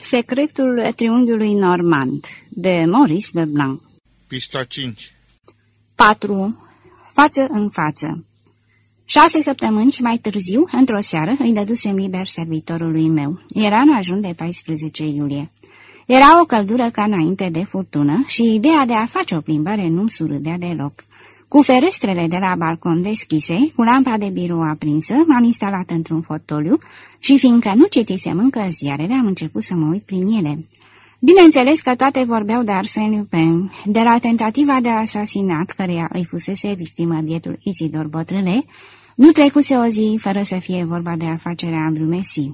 Secretul triunghiului normand de Maurice Leblanc Pista 5 4. Față în față Șase săptămâni mai târziu, într-o seară, îi dădusem liber servitorului meu. Era în ajun de 14 iulie. Era o căldură ca înainte de furtună și ideea de a face o plimbare nu-mi surâdea deloc. Cu ferestrele de la balcon deschise, cu lampa de birou aprinsă, m-am instalat într-un fotoliu și, fiindcă nu citisem încă ziarele, am început să mă uit prin ele. Bineînțeles că toate vorbeau de Arsène Lupin, de la tentativa de asasinat căreia îi fusese victimă bietul Isidor Botrâle, nu trecuse o zi fără să fie vorba de afacerea Andrew Messi.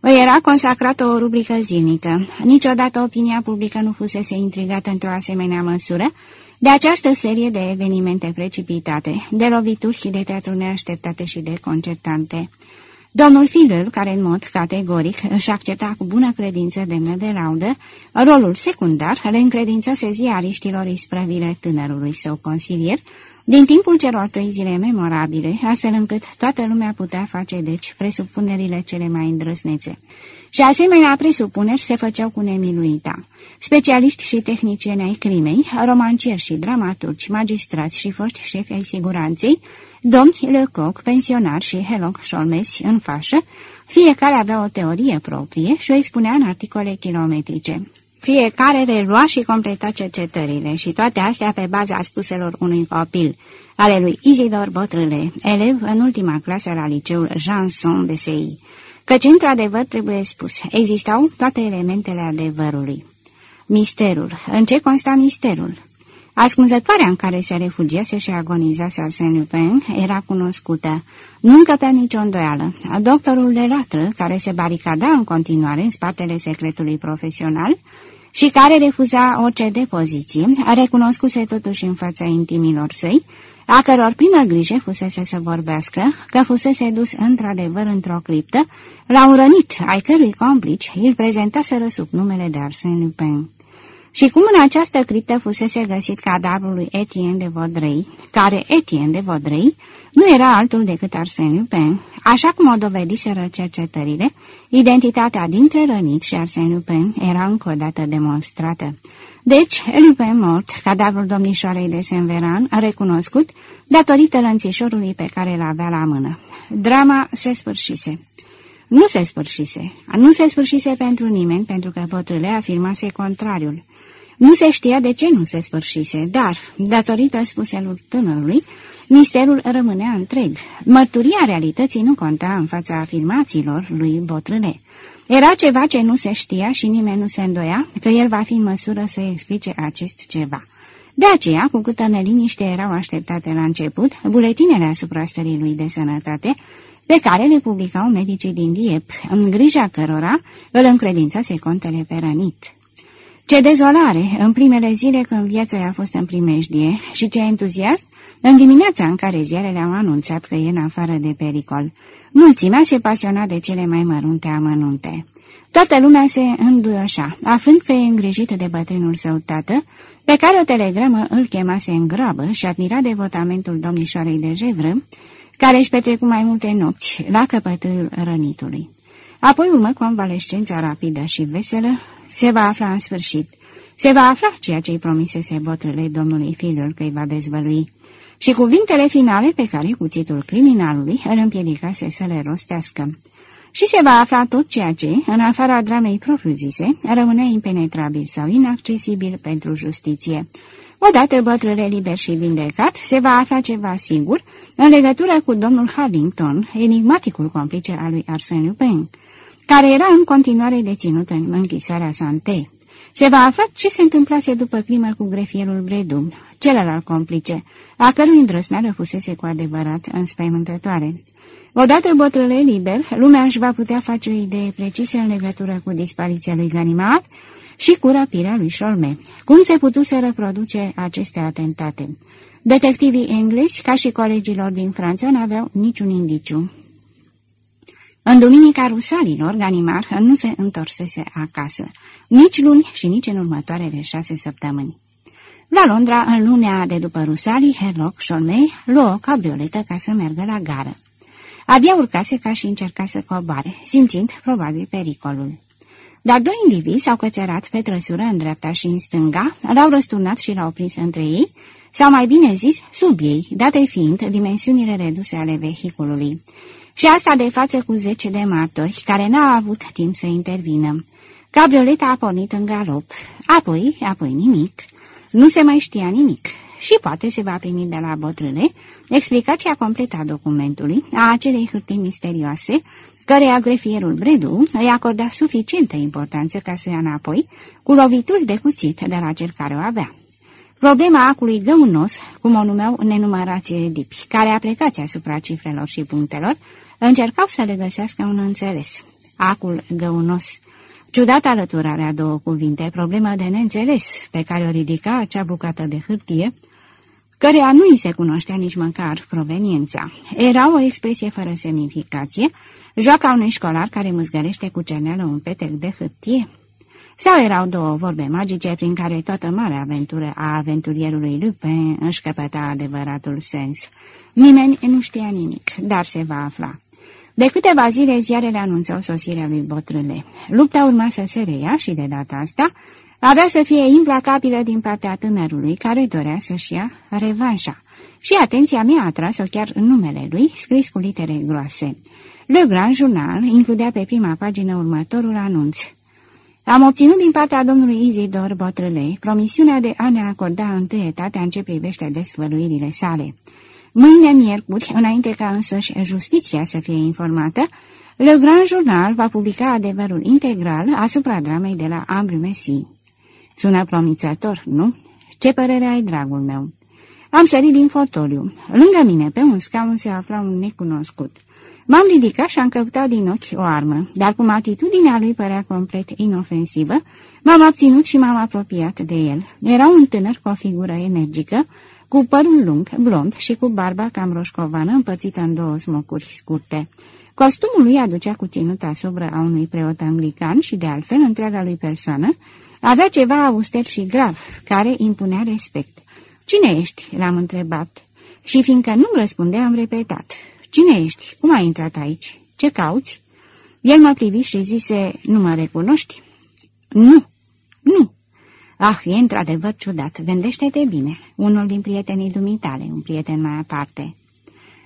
Îi era consacrată o rubrică zilnică. Niciodată opinia publică nu fusese intrigată într-o asemenea măsură de această serie de evenimente precipitate, de lovituri și de teatru neașteptate și de concertante. Domnul Firul, care în mod categoric își accepta cu bună credință demnă de laudă, rolul secundar le încredințase ziariștilor isprăvile tânărului său consilier, din timpul celor trei zile memorabile, astfel încât toată lumea putea face, deci, presupunerile cele mai îndrăsnețe. Și asemenea presupuneri se făceau cu nemiluita. Specialiști și tehnicieni ai crimei, romancieri și dramaturgi, magistrați și foști șefi ai siguranței, domni Lecoq, pensionari și Helong Șolmesi în fașă, fiecare avea o teorie proprie și o expunea în articole kilometrice. Fiecare relua și completa cercetările și toate astea pe baza spuselor unui copil, ale lui Izidor Botrâle, elev în ultima clasă la liceul Janson Besei. Căci, într-adevăr, trebuie spus, existau toate elementele adevărului. Misterul. În ce consta misterul? Ascunzătoarea în care se refugiase și agonizase Arsène Lupin era cunoscută. Nu încăpea nicio îndoială. Doctorul de latră, care se baricada în continuare în spatele secretului profesional, și care refuza orice depoziție, recunoscuse totuși în fața intimilor săi, a căror primă grijă fusese să vorbească, că fusese dus într-adevăr într-o criptă, la un rănit ai cărui complici îl prezentaseră sub numele de Arsène Lupin. Și cum în această criptă fusese găsit cadavrul lui Etienne de Vaudrey, care Etienne de Vaudrey nu era altul decât Arsène Lupin, așa cum o dovediseră cercetările, identitatea dintre rănit și Arsène Lupin era încă o dată demonstrată. Deci, Lupin mort, cadavrul domnișoarei de Saint-Veran, a recunoscut, datorită lănțișorului pe care îl avea la mână. Drama se sfârșise. Nu se sfârșise. Nu se sfârșise pentru nimeni, pentru că Potrâle afirmase contrariul. Nu se știa de ce nu se sfârșise, dar, datorită spuselor tânărului, misterul rămânea întreg. Mărturia realității nu conta în fața afirmațiilor lui Botrâne. Era ceva ce nu se știa și nimeni nu se îndoia că el va fi în măsură să explice acest ceva. De aceea, cu câtă neliniște erau așteptate la început, buletinele asupra stării lui de sănătate, pe care le publicau medicii din Diep, în grija cărora îl încredințase contele pe rănit. Ce dezolare în primele zile când viața i-a fost în primejdie și ce entuziasm în dimineața în care ziarele au anunțat că e în afară de pericol. Mulțimea se pasiona de cele mai mărunte amănunte. Toată lumea se înduioșa, aflând că e îngrijit de bătrânul său tată, pe care o telegramă îl chemase în grabă și admira devotamentul domnișoarei de Jevră, care își petrecu mai multe nopți la căpătâiul rănitului. Apoi urmă convalescența rapidă și veselă, se va afla în sfârșit. Se va afla ceea ce-i promisese botrele domnului Filiul că îi va dezvălui și cuvintele finale pe care cuțitul criminalului îl împiedicase să le rostească. Și se va afla tot ceea ce, în afara dramei propriu-zise, rămânea impenetrabil sau inaccesibil pentru justiție. Odată bătrâle liber și vindecat, se va afla ceva sigur în legătură cu domnul Harrington, enigmaticul complice al lui Arsène Lupin care era în continuare deținut în închisoarea Sante. Se va afla ce se întâmplase după crimă cu grefierul Bredu, celălalt complice, a cărui îndrăsneală fusese cu adevărat înspăimântătoare. Odată bătrâle liber, lumea își va putea face o idee precisă în legătură cu dispariția lui Ganimard și cu rapirea lui Șolme. Cum se putuse reproduce aceste atentate? Detectivii englezi, ca și colegilor din Franța, n-aveau niciun indiciu. În duminica rusalilor, Ganimar nu se întorsese acasă, nici luni și nici în următoarele șase săptămâni. La Londra, în lunea de după rusalii, Herlock Sholmei luă o cabrioletă ca să meargă la gară. Abia urcase ca și încerca să coboare, simțind probabil pericolul. Dar doi indivizi s-au cățărat pe trăsură în dreapta și în stânga, l-au răsturnat și l-au prins între ei, sau mai bine zis, sub ei, date fiind dimensiunile reduse ale vehiculului. Și asta de față cu zece de martori, care n-au avut timp să intervină. Cabrioleta a pornit în galop, apoi, apoi nimic. Nu se mai știa nimic și poate se va primi de la bătrâne explicația completă a documentului, a acelei hârtii misterioase, căreia grefierul Bredu îi acorda suficientă importanță ca să ia înapoi, cu lovituri de cuțit de la cel care o avea. Problema acului găunos, cum o numeau nenumărații edipi, care aplicați asupra cifrelor și punctelor, încercau să le găsească un înțeles. Acul găunos. Ciudată alăturare a două cuvinte, problemă de neînțeles, pe care o ridica acea bucată de hârtie, căreia nu îi se cunoștea nici măcar proveniența. Era o expresie fără semnificație, joaca unui școlar care mâzgărește cu cerneală un petec de hârtie, sau erau două vorbe magice prin care toată marea aventură a aventurierului Lupin își căpăta adevăratul sens. Nimeni nu știa nimic, dar se va afla. De câteva zile ziarele anunțau sosirea lui Botrâle. Lupta urma să se reia și de data asta avea să fie implacabilă din partea tânărului care dorea să-și ia revanșa. Și atenția mea a atras-o chiar în numele lui, scris cu litere groase. Le Grand Journal includea pe prima pagină următorul anunț. Am obținut din partea domnului Izidor Botrâlei promisiunea de a ne acorda întâietatea în ce privește desfăluirile sale. Mâine, miercuri, înainte ca însăși justiția să fie informată, Le Grand Journal va publica adevărul integral asupra dramei de la Ambru Messi. Sună promițător, nu? Ce părere ai, dragul meu? Am sărit din fotoliu. Lângă mine, pe un scaun, se afla un necunoscut. M-am ridicat și am căutat din ochi o armă, dar cum atitudinea lui părea complet inofensivă, m-am abținut și m-am apropiat de el. Era un tânăr cu o figură energică, cu părul lung, blond și cu barba cam roșcovană împărțită în două smocuri scurte. Costumul lui aducea cu ținuta sobră a unui preot anglican și, de altfel, întreaga lui persoană, avea ceva auster și grav, care impunea respect. Cine ești?" l-am întrebat. Și fiindcă nu-mi răspundea, am repetat. Cine ești? Cum ai intrat aici? Ce cauți?" El mă privi și zise, nu mă recunoști?" Nu, nu." Ah, e într-adevăr ciudat. Gândește-te bine. Unul din prietenii dumitale, un prieten mai aparte."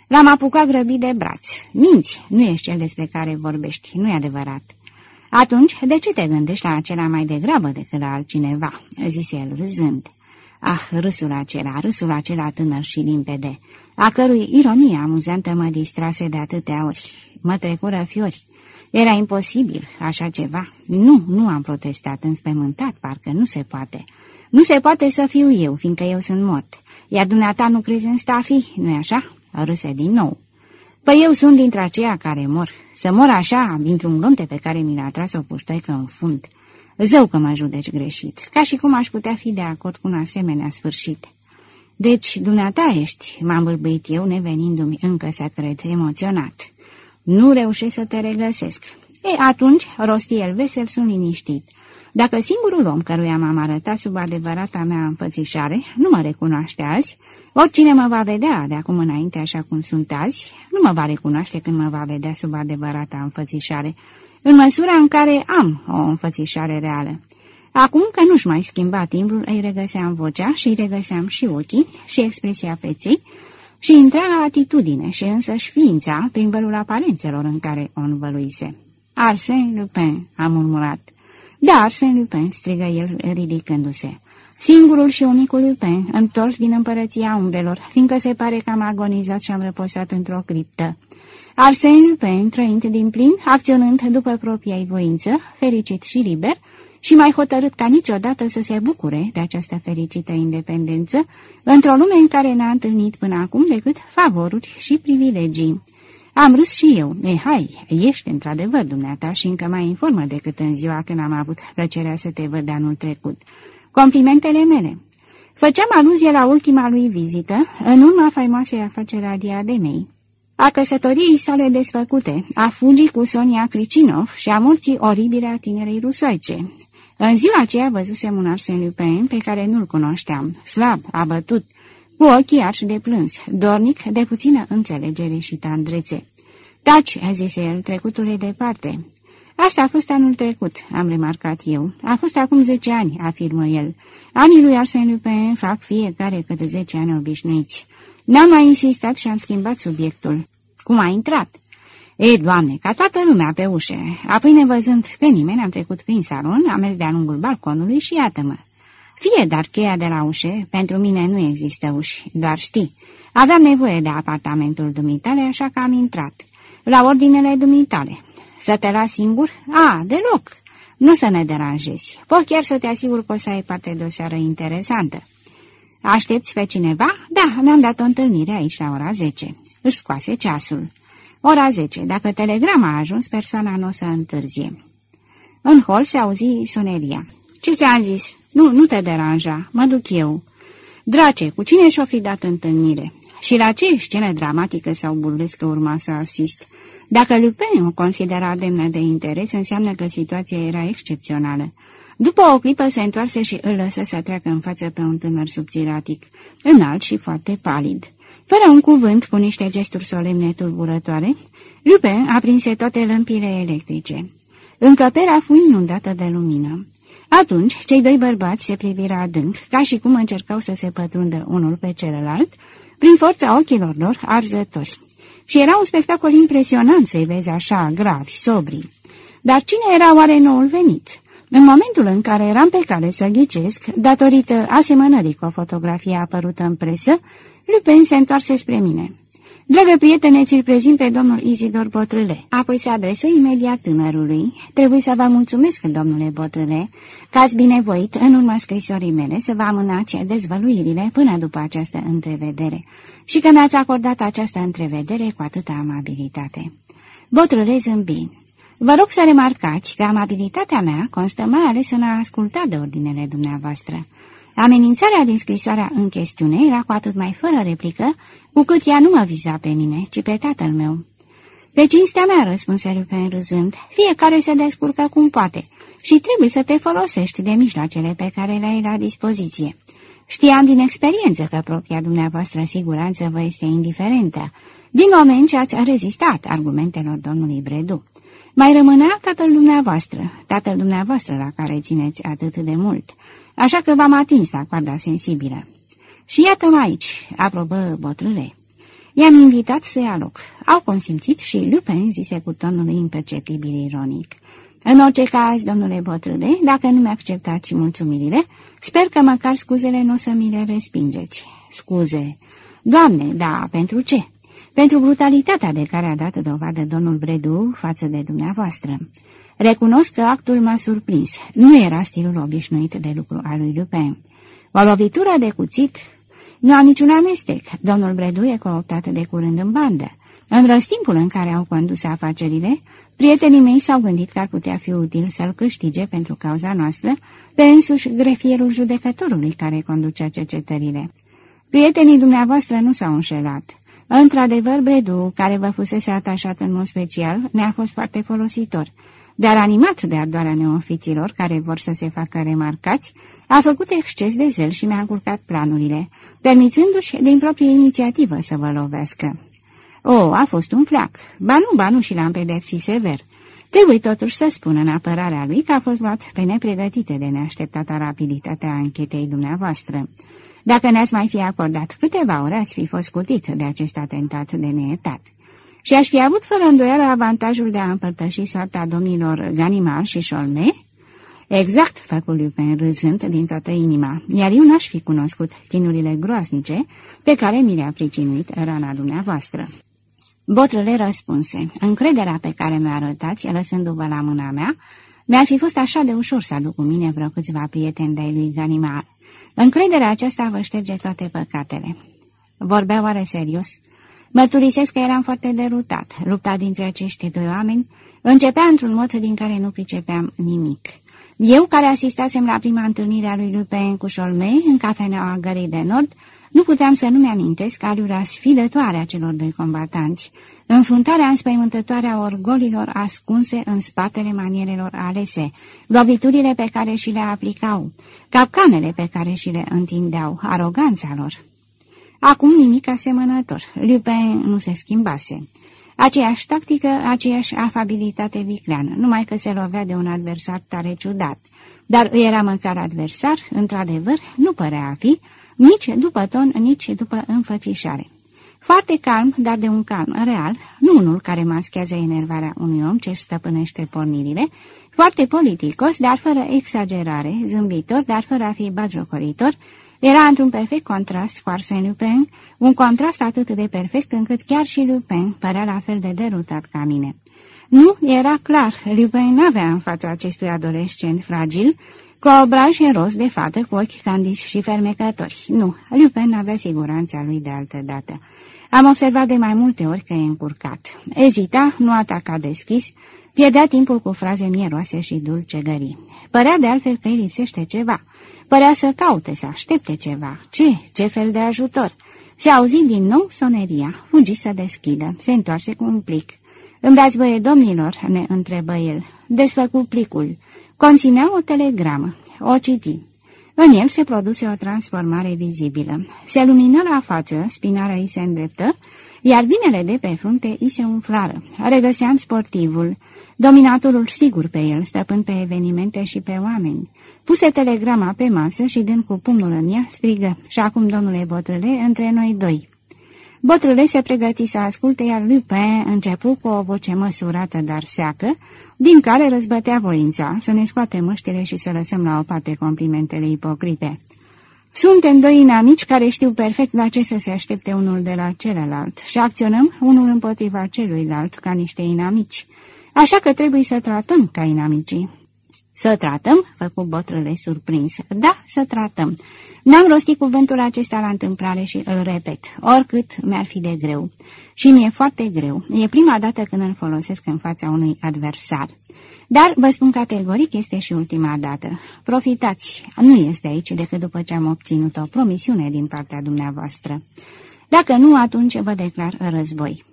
L-am apucat grăbit de braț. Minți, nu ești cel despre care vorbești, nu e adevărat." Atunci, de ce te gândești la acela mai degrabă decât la altcineva?" zise el râzând. Ah, râsul acela, râsul acela tânăr și limpede, a cărui ironie amuzantă mă distrase de atâtea ori. Mă trecură fiori. Era imposibil așa ceva. Nu, nu am protestat, înspământat, parcă nu se poate. Nu se poate să fiu eu, fiindcă eu sunt mort. Iar dumneata nu crezi în stafii, nu-i așa? Râse din nou. Păi eu sunt dintre aceia care mor. Să mor așa, dintr-un glonte pe care mi l-a tras o puștoică în fund. Zău că mă judeci greșit, ca și cum aș putea fi de acord cu un asemenea sfârșit. Deci, dumneata ești, m-am bâlbâit eu, nevenindu-mi încă să cred, emoționat. Nu reușesc să te regăsesc. E, atunci, rosti el vesel, sunt liniștit. Dacă singurul om căruia m-am arătat sub adevărata mea înfățișare nu mă recunoaște azi, oricine mă va vedea de acum înainte așa cum sunt azi, nu mă va recunoaște când mă va vedea sub adevărata înfățișare, în măsura în care am o înfățișare reală. Acum că nu-și mai schimba timbrul, îi regăseam vocea și îi regăseam și ochii și expresia feței și întreaga atitudine și însăși șființa prin vălul aparențelor în care o învăluise. Arsène Lupin, a murmurat. Da, Arsène Lupin, strigă el ridicându-se. Singurul și unicul Lupin, întors din împărăția umbrelor, fiindcă se pare că am agonizat și am reposat într-o criptă. Arsène Lupin, trăind din plin, acționând după propria voință, fericit și liber, și mai hotărât ca niciodată să se bucure de această fericită independență, într-o lume în care n-a întâlnit până acum decât favoruri și privilegii. Am râs și eu. E, hai, ești într-adevăr dumneata și încă mai informă decât în ziua când am avut plăcerea să te văd anul trecut. Complimentele mele. Făceam aluzie la ultima lui vizită, în urma faimoasei afaceri a diademei, a căsătoriei sale desfăcute, a fugii cu Sonia Cricinov și a morții oribile a tinerei rusoice. În ziua aceea văzusem un Arsene Lupin pe care nu-l cunoșteam, slab, abătut, cu ochii arși de plâns, dornic de puțină înțelegere și tandrețe. Taci, a zis el, trecutul e departe. Asta a fost anul trecut, am remarcat eu. A fost acum zece ani, afirmă el. Anii lui Arsène Lupin fac fiecare câte zece ani obișnuiți. N-am mai insistat și am schimbat subiectul. Cum a intrat? E, doamne, ca toată lumea pe ușă. Apoi, nevăzând pe nimeni, am trecut prin salon, am mers de-a lungul balconului și iată-mă. Fie dar cheia de la ușă, pentru mine nu există uși, doar știi. Aveam nevoie de apartamentul dumitale, așa că am intrat. La ordinele dumitale. Să te las singur? A, deloc. Nu să ne deranjezi. Pot chiar să te asigur că o să ai parte de o seară interesantă. Aștepți pe cineva? Da, mi-am dat o întâlnire aici la ora 10. Își scoase ceasul. Ora 10. Dacă telegrama a ajuns, persoana nu o să întârzie. În hol se auzi soneria. Ce ți-am zis? Nu, nu te deranja, mă duc eu. Drace, cu cine și-o fi dat întâlnire? Și la ce scenă dramatică sau burlescă urma să asist? Dacă Lupin o considera demnă de interes, înseamnă că situația era excepțională. După o clipă se întoarse și îl lăsă să treacă în față pe un tânăr subțiratic, înalt și foarte palid. Fără un cuvânt, cu niște gesturi solemne tulburătoare, Lupin aprinse toate lămpile electrice. Încăperea fu inundată de lumină. Atunci, cei doi bărbați se priviră adânc, ca și cum încercau să se pătrundă unul pe celălalt, prin forța ochilor lor arzători. Și era un spectacol impresionant să-i vezi așa, gravi, sobri. Dar cine era oare noul venit? În momentul în care eram pe cale să ghicesc, datorită asemănării cu o fotografie apărută în presă, Lupin se întoarse spre mine. Dragă prietene, ți-l prezint pe domnul Izidor Botrâle. Apoi se adresă imediat tânărului. Trebuie să vă mulțumesc, domnule Botrâle, că ați binevoit în urma scrisorii mele să vă amânați dezvăluirile până după această întrevedere și că mi-ați acordat această întrevedere cu atâta amabilitate. Botrâle zâmbi. Vă rog să remarcați că amabilitatea mea constă mai ales în a asculta de ordinele dumneavoastră. Amenințarea din scrisoarea în chestiune era cu atât mai fără replică, cu cât ea nu mă viza pe mine, ci pe tatăl meu. Pe cinstea mea, răspunse Lupin râzând, fiecare se descurcă cum poate și trebuie să te folosești de mijloacele pe care le ai la dispoziție. Știam din experiență că propria dumneavoastră siguranță vă este indiferentă, din moment ce ați rezistat argumentelor domnului Bredu. Mai rămânea tatăl dumneavoastră, tatăl dumneavoastră la care țineți atât de mult, așa că v-am atins la coarda sensibilă. Și iată-mă aici, aprobă botrâle. I-am invitat să ia loc. Au consimțit și Lupin zise cu tonul imperceptibil ironic. În orice caz, domnule Botrâle, dacă nu mi-acceptați mulțumirile, sper că măcar scuzele nu o să mi le respingeți. Scuze. Doamne, da, pentru ce? Pentru brutalitatea de care a dat dovadă domnul Bredu față de dumneavoastră. Recunosc că actul m-a surprins. Nu era stilul obișnuit de lucru al lui Lupin. O lovitură de cuțit nu am niciun amestec. Domnul Bredu e cooptat de curând în bandă. În răstimpul în care au condus afacerile, prietenii mei s-au gândit că ar putea fi util să-l câștige pentru cauza noastră pe însuși grefierul judecătorului care conducea cercetările. Prietenii dumneavoastră nu s-au înșelat. Într-adevăr, Bredu, care vă fusese atașat în mod special, ne-a fost foarte folositor, dar animat de ardoarea neofiților care vor să se facă remarcați, a făcut exces de zel și mi-a încurcat planurile, permițându-și din proprie inițiativă să vă lovească. O, a fost un flac. Ba nu, ba nu și l-am pedepsit sever. Trebuie totuși să spun în apărarea lui că a fost luat pe nepregătite de neașteptata rapiditatea anchetei dumneavoastră. Dacă ne-ați mai fi acordat câteva ore, ați fi fost cutit de acest atentat de neetat. Și aș fi avut fără îndoială avantajul de a împărtăși soarta domnilor Ganimar și Cholme, Exact, făcu Lupin râzând din toată inima, iar eu n-aș fi cunoscut chinurile groasnice pe care mi le-a pricinuit rana dumneavoastră. Botrăle răspunse, încrederea pe care mi-o arătați, lăsându-vă la mâna mea, mi-ar fi fost așa de ușor să aduc cu mine vreo câțiva prieteni de-ai lui Ganimar. Încrederea aceasta vă șterge toate păcatele. Vorbea oare serios? Mărturisesc că eram foarte derutat. Lupta dintre acești doi oameni începea într-un mod din care nu pricepeam nimic. Eu, care asistasem la prima întâlnire a lui Lupin cu Cholmei în cafeneaua Gării de Nord, nu puteam să nu-mi amintesc alura sfidătoare a celor doi combatanți, înfruntarea înspăimântătoare a orgolilor ascunse în spatele manierelor alese, loviturile pe care și le aplicau, capcanele pe care și le întindeau, aroganța lor. Acum nimic asemănător. Lupin nu se schimbase. Aceeași tactică, aceeași afabilitate vicleană, numai că se lovea de un adversar tare ciudat. Dar era măcar adversar, într-adevăr, nu părea a fi, nici după ton, nici după înfățișare. Foarte calm, dar de un calm real, nu unul care maschează enervarea unui om ce stăpânește pornirile, foarte politicos, dar fără exagerare, zâmbitor, dar fără a fi bagiocoritor, era într-un perfect contrast cu Arsène Lupin, un contrast atât de perfect încât chiar și Lupin părea la fel de derutat ca mine. Nu, era clar, Lupin n-avea în fața acestui adolescent fragil, cu obraj roz de fată, cu ochi candizi și fermecători. Nu, Lupin avea siguranța lui de altă dată. Am observat de mai multe ori că e încurcat. Ezita, nu ataca deschis, pierdea timpul cu fraze mieroase și dulcegării. Părea de altfel că îi lipsește ceva. Părea să caute, să aștepte ceva. Ce? Ce fel de ajutor? Se auzi din nou soneria. Fugi să deschidă. Se întoarse cu un plic. Îmi băie, domnilor?" ne întrebă el. Desfăcu plicul. Conținea o telegramă. O citi. În el se produse o transformare vizibilă. Se lumină la față, spinarea îi se îndreptă, iar vinele de pe frunte îi se umflară. Regăseam sportivul, dominatorul sigur pe el, stăpând pe evenimente și pe oameni. Puse telegrama pe masă și, dând cu pumnul în ea, strigă, și acum, domnule Botrâle, între noi doi. Botrâle se pregăti să asculte, iar Lupin începu cu o voce măsurată, dar seacă, din care răzbătea voința să ne scoate măștile și să lăsăm la o parte complimentele ipocrite. Suntem doi inamici care știu perfect la ce să se aștepte unul de la celălalt și acționăm unul împotriva celuilalt ca niște inamici. Așa că trebuie să tratăm ca inamicii. Să tratăm? Făcu botrăle surprins. Da, să tratăm. N-am rostit cuvântul acesta la întâmplare și îl repet, oricât mi-ar fi de greu. Și mi-e foarte greu. E prima dată când îl folosesc în fața unui adversar. Dar, vă spun categoric, este și ultima dată. Profitați, nu este aici decât după ce am obținut o promisiune din partea dumneavoastră. Dacă nu, atunci vă declar război.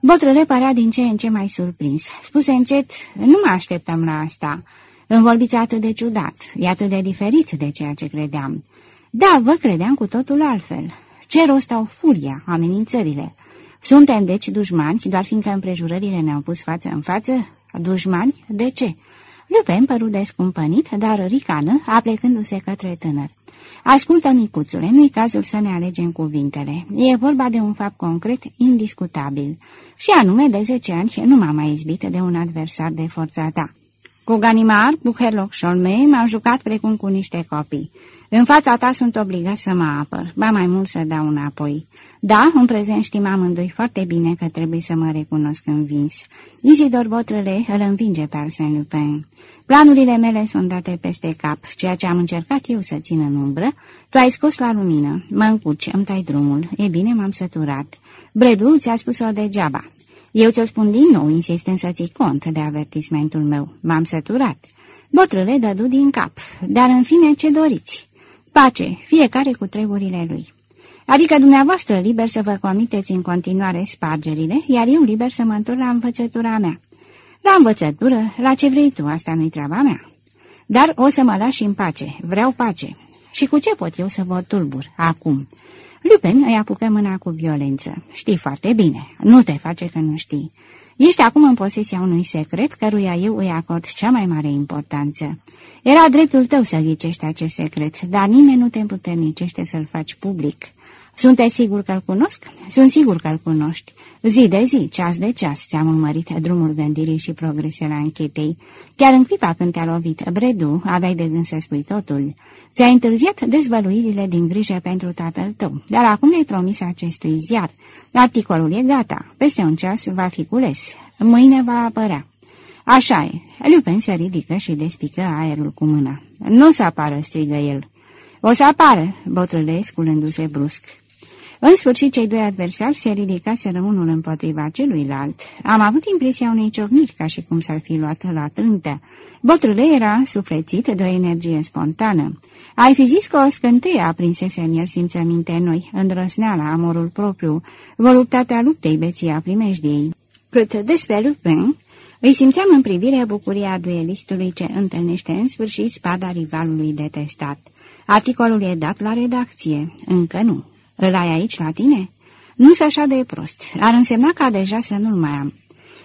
Botrăle părea din ce în ce mai surprins. Spuse încet, nu mă așteptam la asta. Îmi vorbiți atât de ciudat, e atât de diferit de ceea ce credeam. Da, vă credeam cu totul altfel. Ce rost au furia, amenințările? Suntem, deci, dușmani, doar fiindcă împrejurările ne-au pus față în față? Dușmani? De ce? Lupin păru descumpănit, dar ricană, aplecându-se către tânăr. Ascultă, micuțule, nu-i cazul să ne alegem cuvintele. E vorba de un fapt concret, indiscutabil. Și anume, de zece ani nu m-am mai izbit de un adversar de forța ta. Cu Ganimar, cu Herlock Sholmei, m-am jucat precum cu niște copii. În fața ta sunt obligat să mă apăr, ba mai mult să dau înapoi. Da, în prezent știm amândoi foarte bine că trebuie să mă recunosc învins. Isidor Botrăle îl învinge pe Arsène Lupin. Planurile mele sunt date peste cap, ceea ce am încercat eu să țin în umbră, tu ai scos la lumină, mă încuci, îmi tai drumul, e bine, m-am săturat. Bredu ți-a spus-o degeaba. Eu ți-o spun din nou, insistând să ții cont de avertismentul meu. M-am săturat. Botrâle dădu din cap, dar în fine ce doriți? Pace, fiecare cu treburile lui. Adică dumneavoastră liber să vă comiteți în continuare spargerile, iar eu liber să mă întorc la învățătura mea. La învățătură, la ce vrei tu, asta nu-i treaba mea. Dar o să mă lași în pace, vreau pace. Și cu ce pot eu să vă tulbur, acum? Lupin îi apucă mâna cu violență. Știi foarte bine, nu te face că nu știi. Ești acum în posesia unui secret căruia eu îi acord cea mai mare importanță. Era dreptul tău să ghicești acest secret, dar nimeni nu te împuternicește să-l faci public. Sunteți sigur că-l cunosc? Sunt sigur că-l cunoști. Zi de zi, ceas de ceas, ți-am urmărit drumul gândirii și progresele anchetei. Chiar în clipa când te-a lovit Bredu, aveai de gând să spui totul. Ți-ai întârziat dezvăluirile din grijă pentru tatăl tău, dar acum le-ai promis acestui ziar. Articolul e gata, peste un ceas va fi cules, mâine va apărea. Așa e. Lupin se ridică și despică aerul cu mâna. Nu o să apară, strigă el. O să apară, botrâle, sculându-se brusc. În sfârșit, cei doi adversari se ridicaseră unul împotriva celuilalt. Am avut impresia unei ciocniri, ca și cum s-ar fi luat la trântă. Botrâle era suflețit de o energie spontană. Ai fi zis că o scânteie aprinsese în el simțăminte noi, îndrăsneala, amorul propriu, voluptatea luptei beția primejdiei. Cât despre Lupin, îi simțeam în privire bucuria duelistului ce întâlnește în sfârșit spada rivalului detestat. Articolul e dat la redacție. Încă nu. Îl ai aici la tine?" Nu se așa de prost. Ar însemna ca deja să nu-l mai am.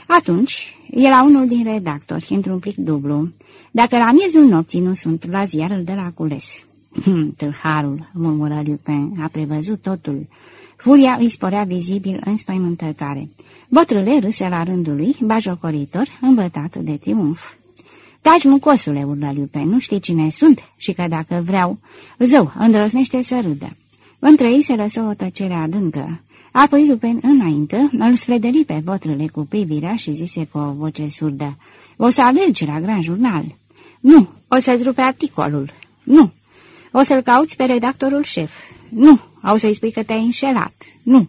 Atunci, era unul din redactori, într-un plic dublu. Dacă la miezul nopții nu sunt la ziar, îl de la cules. Hm, tâlharul, murmură Lupin, a prevăzut totul. Furia îi sporea vizibil înspăimântătoare. Bătrâle râse la rândul lui, bajocoritor, îmbătat de triumf. Taci, mucosule, urlă Lupin, nu știi cine sunt și că dacă vreau... Zău, îndrăznește să râdă. Între ei se lăsă o tăcere adâncă. Apoi Lupin înainte îl sfredeli pe bătrâle cu privirea și zise cu o voce surdă. O să alergi la Gran Jurnal. Nu, o să-ți rupe articolul. Nu. O să-l cauți pe redactorul șef. Nu. O să-i spui că te-ai înșelat. Nu.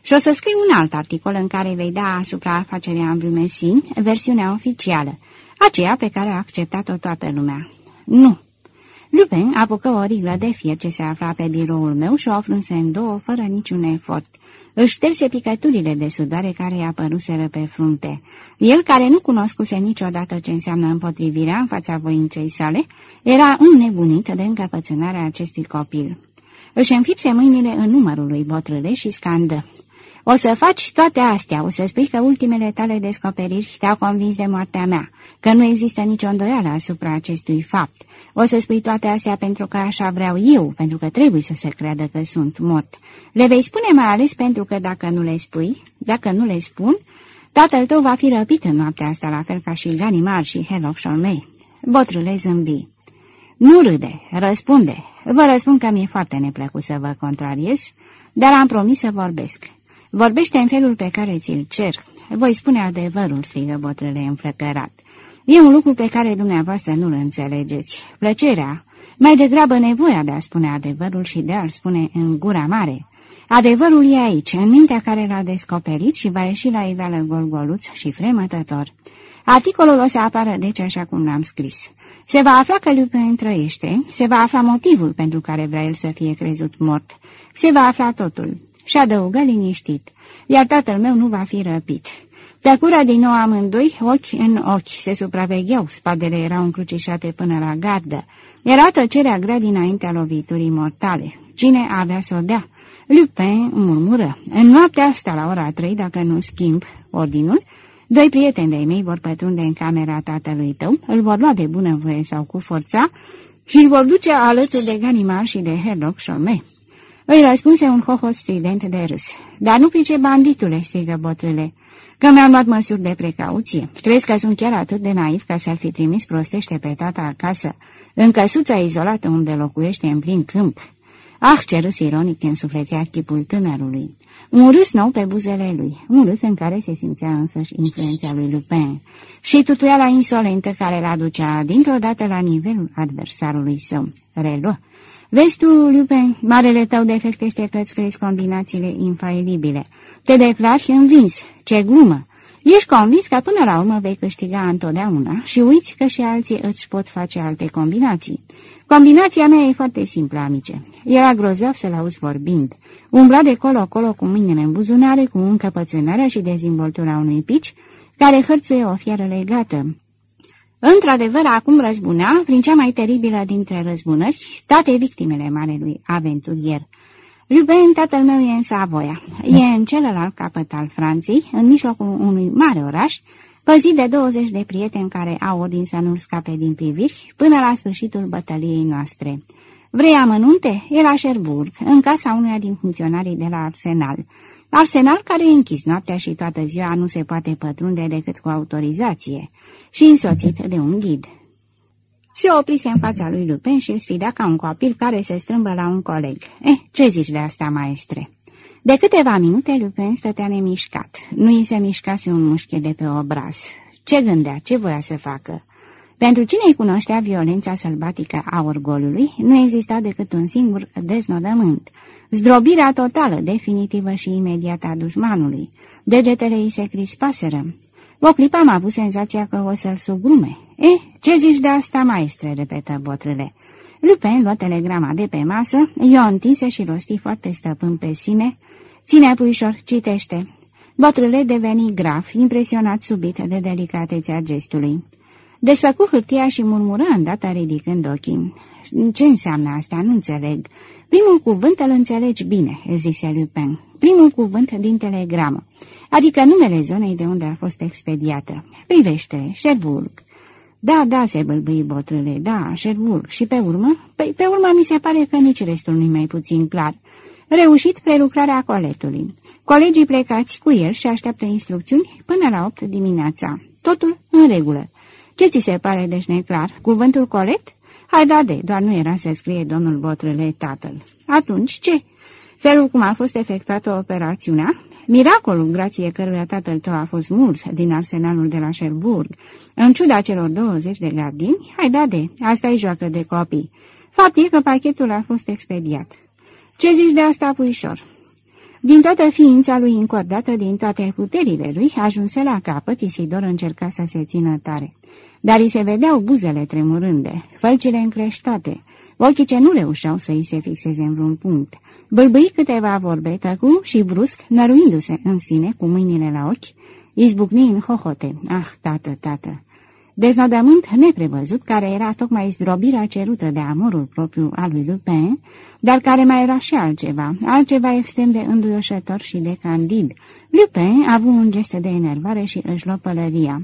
Și o să scrii un alt articol în care vei da asupra afacerii Ambrumesin versiunea oficială, aceea pe care a acceptat-o toată lumea. Nu. Lupin apucă o riglă de fier ce se afla pe biroul meu și o frânse în două fără niciun efort. Își șterse picăturile de sudare care i-a păruseră pe frunte. El, care nu cunoscuse niciodată ce înseamnă împotrivirea în fața voinței sale, era înnebunit de încăpățânarea acestui copil. Își înfipse mâinile în numărul lui Botrâle și scandă. O să faci toate astea, o să spui că ultimele tale descoperiri te-au convins de moartea mea, că nu există nicio îndoială asupra acestui fapt. O să spui toate astea pentru că așa vreau eu, pentru că trebuie să se creadă că sunt mort. Le vei spune mai ales pentru că dacă nu le spui, dacă nu le spun, tatăl tău va fi răpit în noaptea asta, la fel ca și Ganimar și Heloc mei. Botrâle zâmbi. Nu râde, răspunde. Vă răspund că mi-e foarte neplăcut să vă contrariez, dar am promis să vorbesc. Vorbește în felul pe care ți-l cer. Voi spune adevărul, strigă botrele înflăcărat. E un lucru pe care dumneavoastră nu-l înțelegeți. Plăcerea, mai degrabă nevoia de a spune adevărul și de a-l spune în gura mare. Adevărul e aici, în mintea care l-a descoperit și va ieși la iveală golgoluț și fremătător. Articolul o să apară deci așa cum l-am scris. Se va afla că Lupin trăiește, se va afla motivul pentru care vrea el să fie crezut mort, se va afla totul. Și adăugă liniștit, iar tatăl meu nu va fi răpit. Tăcura din nou amândoi, ochi în ochi, se supravegheau, spadele erau încrucișate până la gardă. Era tăcerea grea dinaintea loviturii mortale. Cine avea să o dea? Lupin murmură. În noaptea asta, la ora trei, dacă nu schimb ordinul, doi prieteni de mei vor pătrunde în camera tatălui tău, îl vor lua de bunăvoie sau cu forța și îl vor duce alături de Ganimar și de Herlock Cholmet. Îi răspunse un hohot strident de râs. Dar nu price banditule, strigă botrâle, că mi-am luat măsuri de precauție. Crezi că sunt chiar atât de naiv ca să-l fi trimis prostește pe tata acasă, în căsuța izolată unde locuiește în plin câmp? Ah, ce râs ironic însuflețea chipul tânărului. Un râs nou pe buzele lui, un râs în care se simțea însăși influența lui Lupin și tutuiala insolentă care l aducea dintr-o dată la nivelul adversarului său. Reluă. Vezi tu, Lupin, marele tău defect este că îți crezi combinațiile infailibile. Te declari învins. Ce glumă! Ești convins că până la urmă vei câștiga întotdeauna și uiți că și alții îți pot face alte combinații. Combinația mea e foarte simplă, amice. Era grozav să-l auzi vorbind. Umbla de colo-colo cu mâinile în buzunare, cu încăpățânarea și dezvoltura unui pici, care hărțuie o fiară legată. Într-adevăr, acum răzbunea, prin cea mai teribilă dintre răzbunări, toate victimele marelui aventurier. Lubin, tatăl meu, e în Savoia. E în celălalt capăt al Franței, în mijlocul unui mare oraș, păzit de 20 de prieteni care au ordin să nu scape din priviri până la sfârșitul bătăliei noastre. Vrei amănunte? E la Sherburg, în casa unuia din funcționarii de la Arsenal. Arsenal care e închis noaptea și toată ziua nu se poate pătrunde decât cu autorizație și însoțit de un ghid. Se oprise în fața lui Lupin și îl sfida ca un copil care se strâmbă la un coleg. Eh, ce zici de asta, maestre?" De câteva minute, Lupin stătea nemișcat. Nu i se mișcase un mușche de pe obraz. Ce gândea, ce voia să facă? Pentru cine îi cunoștea violența sălbatică a orgolului, nu exista decât un singur deznodământ. Zdrobirea totală, definitivă și imediată a dușmanului. Degetele îi se crispaseră. O clipă am avut senzația că o să-l sugrume. Eh, ce zici de asta, maestre?" repetă botrâle. Lupin luă telegrama de pe masă, i-o întinse și rosti foarte stăpân pe sine. Ține puișor, citește. Botrâle deveni grav, impresionat subit de delicatețea gestului. Desfăcu hârtia și murmură îndată ridicând ochii. Ce înseamnă asta? Nu înțeleg. Primul cuvânt îl înțelegi bine, zise Lupin. Primul cuvânt din telegramă, adică numele zonei de unde a fost expediată. Privește, Sherburg. Da, da, se bălbâi botrâle, da, Sherburg. Și pe urmă? Păi, pe urmă mi se pare că nici restul nu-i mai puțin clar. Reușit prelucrarea coletului. Colegii plecați cu el și așteaptă instrucțiuni până la 8 dimineața. Totul în regulă. Ce ți se pare deci neclar? Cuvântul colet? Hai da de, doar nu era să scrie domnul Botrâle tatăl. Atunci ce? Felul cum a fost efectuată operațiunea? Miracolul, grație căruia tatăl tău a fost mult din arsenalul de la Sherburg, în ciuda celor 20 de gardini, hai da de, asta e joacă de copii. Fapt e că pachetul a fost expediat. Ce zici de asta, puișor? Din toată ființa lui încordată, din toate puterile lui, ajunse la capăt, Isidor încerca să se țină tare. Dar îi se vedeau buzele tremurânde, fălcile încreștate, ochii ce nu reușeau să îi se fixeze în vreun punct. Bâlbâi câteva vorbe, tăcu și brusc, năruindu-se în sine cu mâinile la ochi, izbucni în hohote. Ah, tată, tată! Deznodământ neprevăzut, care era tocmai zdrobirea cerută de amorul propriu al lui Lupin, dar care mai era și altceva, altceva extrem de înduioșător și de candid. Lupin a avut un gest de enervare și își luă pălăria.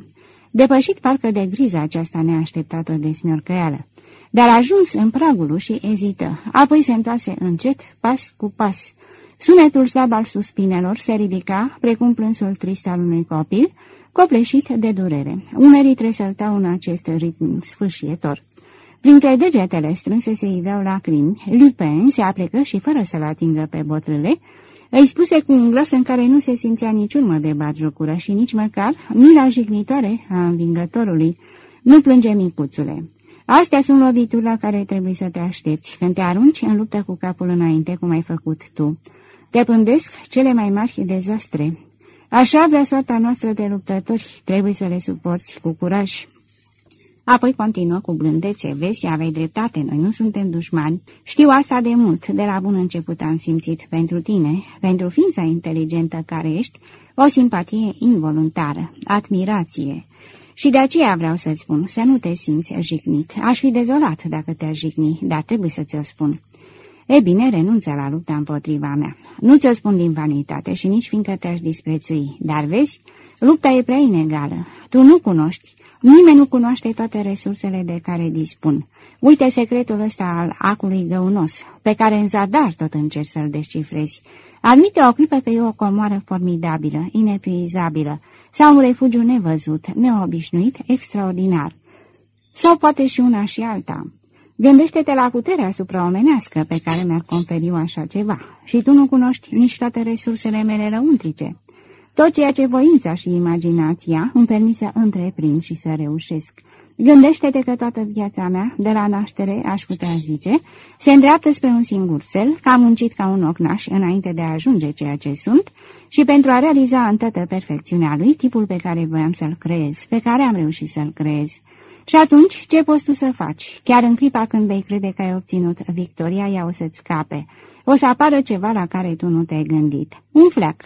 Depășit parcă de griza aceasta neașteptată de smiorcăială. Dar ajuns în pragul și ezită, apoi se întoarse încet, pas cu pas. Sunetul slab al suspinelor se ridica, precum plânsul trist al unui copil, copleșit de durere. Umerii tresăltau în acest ritm sfârșietor. Printre degetele strânse se iveau lacrimi, Lupin se aplecă și, fără să-l atingă pe botrâle, îi spuse cu un glas în care nu se simțea nici urmă de batjocură și nici măcar mila jignitoare a învingătorului. Nu plânge, micuțule. Astea sunt lovituri la care trebuie să te aștepți când te arunci în luptă cu capul înainte, cum ai făcut tu. Te pândesc cele mai mari dezastre. Așa vrea soarta noastră de luptători, trebuie să le suporți cu curaj. Apoi continuă cu blândețe, vezi, aveai dreptate, noi nu suntem dușmani. Știu asta de mult, de la bun început am simțit pentru tine, pentru ființa inteligentă care ești, o simpatie involuntară, admirație. Și de aceea vreau să-ți spun, să nu te simți jignit. Aș fi dezolat dacă te-aș jigni, dar trebuie să ți-o spun. E bine, renunță la lupta împotriva mea. Nu ți-o spun din vanitate și nici fiindcă te-aș disprețui, dar vezi, lupta e prea inegală. Tu nu cunoști Nimeni nu cunoaște toate resursele de care dispun. Uite secretul ăsta al acului găunos, pe care în zadar tot încerci să-l descifrezi. Admite o clipă că e o comoară formidabilă, inepuizabilă, sau un refugiu nevăzut, neobișnuit, extraordinar. Sau poate și una și alta. Gândește-te la puterea supraomenească pe care mi-ar conferi așa ceva. Și tu nu cunoști nici toate resursele mele răuntrice. Tot ceea ce voința și imaginația îmi permis să întreprind și să reușesc. Gândește-te că toată viața mea, de la naștere, aș putea zice, se îndreaptă spre un singur cel, că am muncit ca un ocnaș înainte de a ajunge ceea ce sunt și pentru a realiza în toată perfecțiunea lui tipul pe care voiam să-l creez, pe care am reușit să-l creez. Și atunci, ce poți tu să faci? Chiar în clipa când vei crede că ai obținut victoria, ea o să-ți scape. O să apară ceva la care tu nu te-ai gândit. Un fleac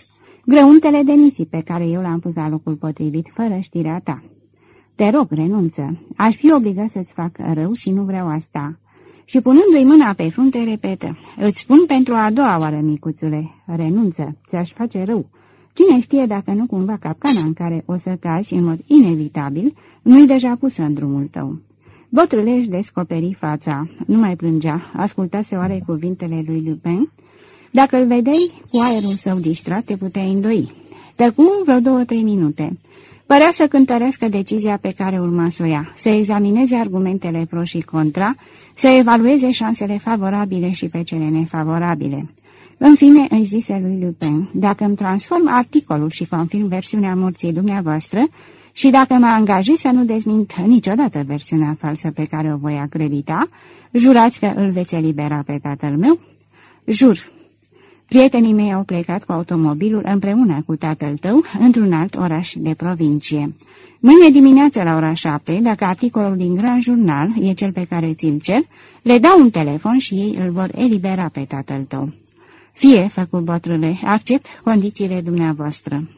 grăuntele de nisip pe care eu l-am pus la locul potrivit, fără știrea ta. Te rog, renunță. Aș fi obligat să-ți fac rău și nu vreau asta. Și punându-i mâna pe frunte, repetă. Îți spun pentru a doua oară, micuțule. Renunță. Ți-aș face rău. Cine știe dacă nu cumva capcana în care o să cazi în mod inevitabil nu-i deja pusă în drumul tău. Botrâle își descoperi fața. Nu mai plângea. Ascultase oare cuvintele lui Lupin? Dacă îl vedeai cu aerul său distrat, te puteai îndoi. Tăcu vreo două-trei minute. Părea să cântărească decizia pe care urma să o ia, să examineze argumentele pro și contra, să evalueze șansele favorabile și pe cele nefavorabile. În fine, îi zise lui Lupin, dacă îmi transform articolul și confirm versiunea morții dumneavoastră și dacă mă angajez să nu dezmint niciodată versiunea falsă pe care o voi acredita, jurați că îl veți elibera pe tatăl meu? Jur, Prietenii mei au plecat cu automobilul împreună cu tatăl tău într-un alt oraș de provincie. Mâine dimineață la ora șapte, dacă articolul din Grand Jurnal e cel pe care ți-l cer, le dau un telefon și ei îl vor elibera pe tatăl tău. Fie, făcut bătrâle, accept condițiile dumneavoastră.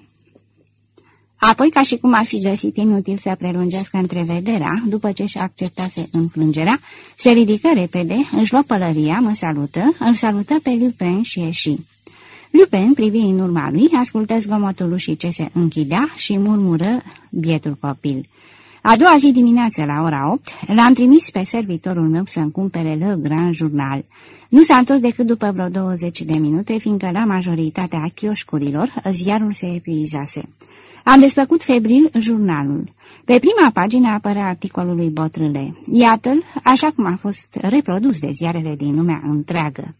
Apoi, ca și cum ar fi găsit inutil să prelungească întrevederea, după ce și-a acceptase înfrângerea, se ridică repede, își luă pălăria, mă salută, îl salută pe Lupin și ieși. Lupin privi în urma lui, ascultă zgomotul ușii ce se închidea și murmură bietul copil. A doua zi dimineață, la ora 8, l-am trimis pe servitorul meu să-mi cumpere Le Grand Journal. Nu s-a întors decât după vreo 20 de minute, fiindcă la majoritatea chioșcurilor ziarul se epuizase. Am desfăcut febril jurnalul. Pe prima pagină apărea articolul lui Botrâle. Iată-l, așa cum a fost reprodus de ziarele din lumea întreagă.